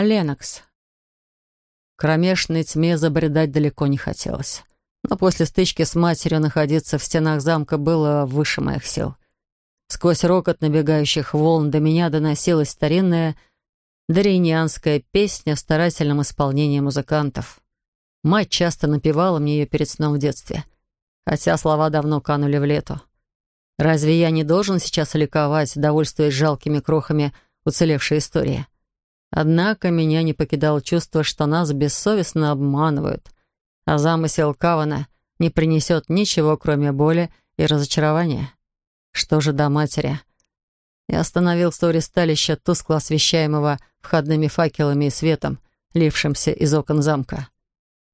Ленокс. Кромешной тьме забредать далеко не хотелось. Но после стычки с матерью находиться в стенах замка было выше моих сил. Сквозь рокот набегающих волн до меня доносилась старинная даринианская песня в старательном исполнении музыкантов. Мать часто напевала мне ее перед сном в детстве, хотя слова давно канули в лету. Разве я не должен сейчас ликовать, довольствуясь жалкими крохами уцелевшей истории? Однако меня не покидало чувство, что нас бессовестно обманывают, а замысел Кавана не принесет ничего, кроме боли и разочарования. Что же до матери? Я остановился у ресталища, тускло освещаемого входными факелами и светом, лившимся из окон замка.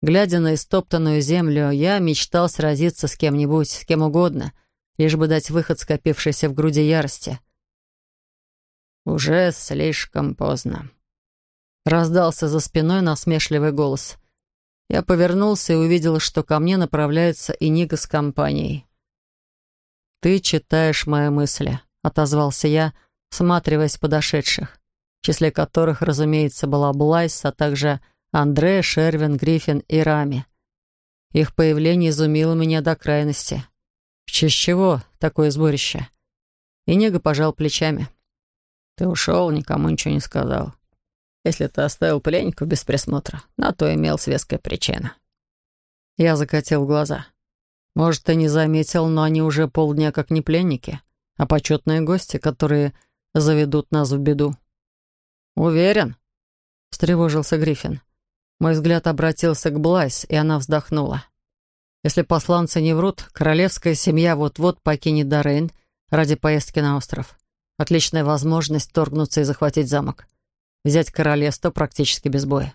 Глядя на истоптанную землю, я мечтал сразиться с кем-нибудь, с кем угодно, лишь бы дать выход скопившейся в груди ярости. «Уже слишком поздно», — раздался за спиной насмешливый голос. Я повернулся и увидел, что ко мне направляется и Нига с компанией. «Ты читаешь мои мысли», — отозвался я, всматриваясь подошедших, в числе которых, разумеется, была Блайс, а также Андре, Шервин, Гриффин и Рами. Их появление изумило меня до крайности. В честь чего такое сборище? И Нега пожал плечами. Ты ушел, никому ничего не сказал. Если ты оставил пленников без присмотра, на то имел веская причина. Я закатил глаза. Может, ты не заметил, но они уже полдня как не пленники, а почетные гости, которые заведут нас в беду. Уверен? Встревожился Гриффин. Мой взгляд обратился к Блайс, и она вздохнула. Если посланцы не врут, королевская семья вот-вот покинет Дорейн ради поездки на остров. Отличная возможность торгнуться и захватить замок. Взять королевство практически без боя.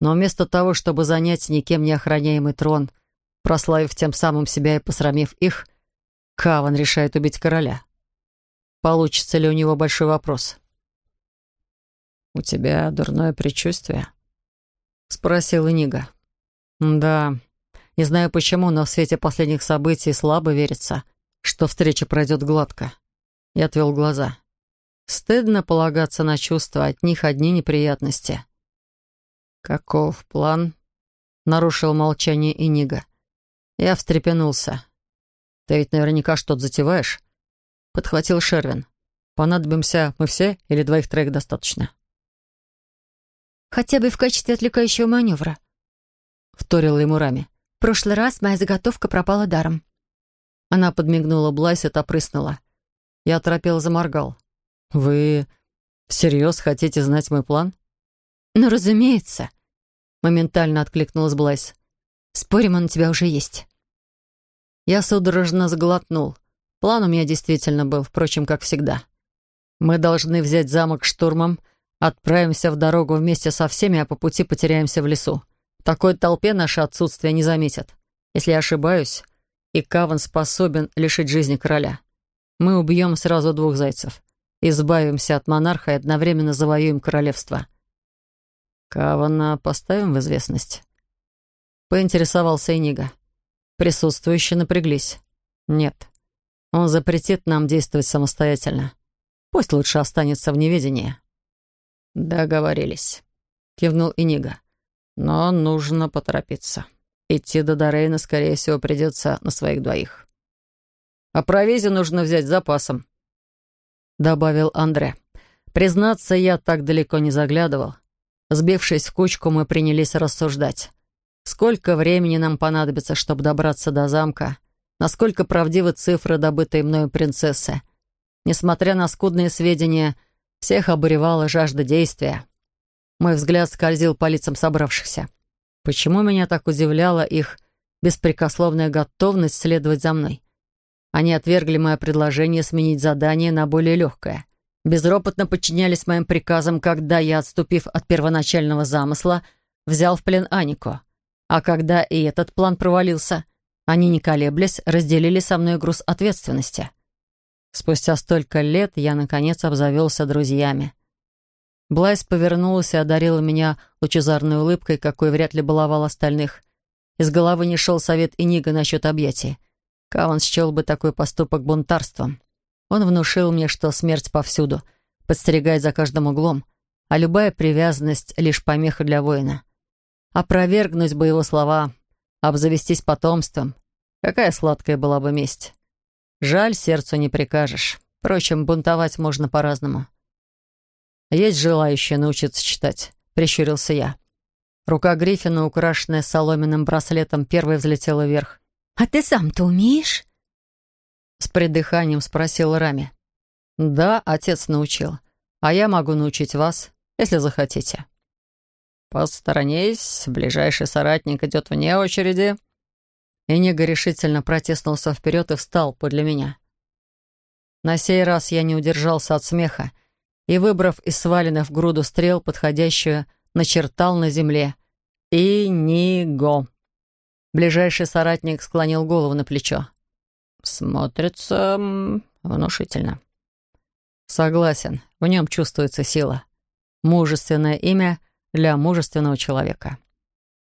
Но вместо того, чтобы занять никем не охраняемый трон, прославив тем самым себя и посрамив их, Каван решает убить короля. Получится ли у него большой вопрос? «У тебя дурное предчувствие?» — спросил Нига. «Да, не знаю почему, но в свете последних событий слабо верится, что встреча пройдет гладко». Я отвел глаза. Стыдно полагаться на чувства, от них одни неприятности. «Каков план?» — нарушил молчание Инига. Я встрепенулся. «Ты ведь наверняка что-то затеваешь?» — подхватил Шервин. «Понадобимся мы все или двоих-троих достаточно?» хотя бы в качестве отвлекающего маневра», — вторила ему Рами. «В прошлый раз моя заготовка пропала даром». Она подмигнула Блайс и опрыснула. Я оторопел заморгал. «Вы всерьез хотите знать мой план?» «Ну, разумеется», — моментально откликнулась Блайс. «Спорим, он у тебя уже есть». Я судорожно сглотнул. План у меня действительно был, впрочем, как всегда. Мы должны взять замок штурмом — Отправимся в дорогу вместе со всеми, а по пути потеряемся в лесу. В такой толпе наше отсутствие не заметят. Если я ошибаюсь, и Каван способен лишить жизни короля. Мы убьем сразу двух зайцев. Избавимся от монарха и одновременно завоюем королевство. Кавана поставим в известность. Поинтересовался Энига. Присутствующие напряглись. Нет. Он запретит нам действовать самостоятельно. Пусть лучше останется в неведении. «Договорились», — кивнул Инига. «Но нужно поторопиться. Идти до Дорейна, скорее всего, придется на своих двоих». «А провизию нужно взять запасом», — добавил Андре. «Признаться, я так далеко не заглядывал. Сбившись в кучку, мы принялись рассуждать. Сколько времени нам понадобится, чтобы добраться до замка? Насколько правдивы цифры, добытые мною принцессы? Несмотря на скудные сведения, — всех обуревала жажда действия. Мой взгляд скользил по лицам собравшихся. Почему меня так удивляла их беспрекословная готовность следовать за мной? Они отвергли мое предложение сменить задание на более легкое. Безропотно подчинялись моим приказам, когда я, отступив от первоначального замысла, взял в плен Анику. А когда и этот план провалился, они, не колеблясь, разделили со мной груз ответственности — Спустя столько лет я, наконец, обзавелся друзьями. Блайс повернулась и одарила меня лучезарной улыбкой, какой вряд ли баловал остальных. Из головы не шел совет Инига насчет объятий. Каван счел бы такой поступок бунтарством. Он внушил мне, что смерть повсюду, подстерегает за каждым углом, а любая привязанность — лишь помеха для воина. Опровергнуть бы его слова, обзавестись потомством. Какая сладкая была бы месть. Жаль, сердцу не прикажешь. Впрочем, бунтовать можно по-разному. «Есть желающие научиться читать», — прищурился я. Рука Гриффина, украшенная соломенным браслетом, первой взлетела вверх. «А ты сам-то умеешь?» С придыханием спросил Рами. «Да, отец научил. А я могу научить вас, если захотите». «Посторонись, ближайший соратник идет вне очереди». Инига решительно протиснулся вперед и встал подле меня. На сей раз я не удержался от смеха и, выбрав из сваленных в груду стрел подходящую, начертал на земле «Иниго». Ближайший соратник склонил голову на плечо. «Смотрится внушительно». «Согласен, в нем чувствуется сила. Мужественное имя для мужественного человека».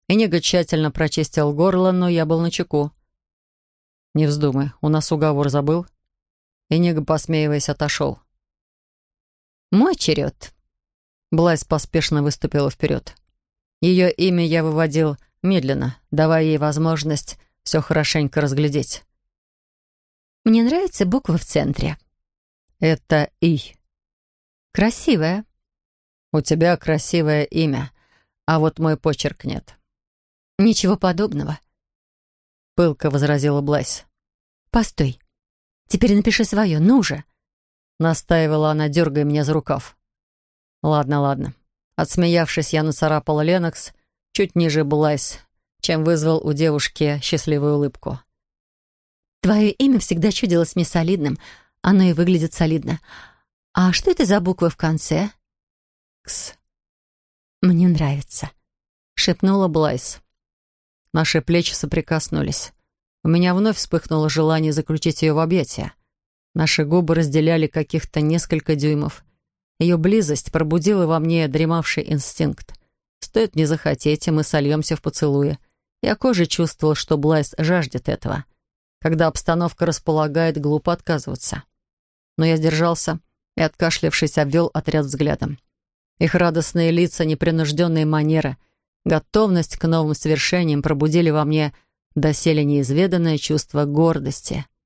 Иниго тщательно прочистил горло, но я был на чеку. «Не вздумай, у нас уговор забыл». Иниго, посмеиваясь, отошел. «Мой черед». Блайс поспешно выступила вперед. Ее имя я выводил медленно, давая ей возможность все хорошенько разглядеть. «Мне нравится буква в центре». «Это И». «Красивая». «У тебя красивое имя, а вот мой почерк нет». «Ничего подобного», — пылко возразила Блайс. «Постой. Теперь напиши свое, ну же». Настаивала она, дергая меня за рукав. «Ладно, ладно». Отсмеявшись, я нацарапала Ленокс чуть ниже Блайс, чем вызвал у девушки счастливую улыбку. «Твое имя всегда чудилось мне солидным. Оно и выглядит солидно. А что это за буквы в конце?» «Кс». «Мне нравится», — шепнула Блайс. Наши плечи соприкоснулись. У меня вновь вспыхнуло желание заключить ее в объятия. Наши губы разделяли каких-то несколько дюймов. Ее близость пробудила во мне дремавший инстинкт. Стоит мне захотеть, и мы сольемся в поцелуе. Я кожей чувствовал, что Блайс жаждет этого. Когда обстановка располагает, глупо отказываться. Но я сдержался и, откашлявшись, обвел отряд взглядом. Их радостные лица, непринужденные манеры, готовность к новым свершениям пробудили во мне доселе неизведанное чувство гордости —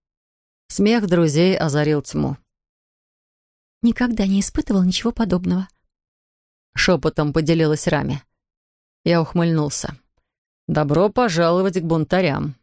Смех друзей озарил тьму. «Никогда не испытывал ничего подобного», — шепотом поделилась Рами. Я ухмыльнулся. «Добро пожаловать к бунтарям».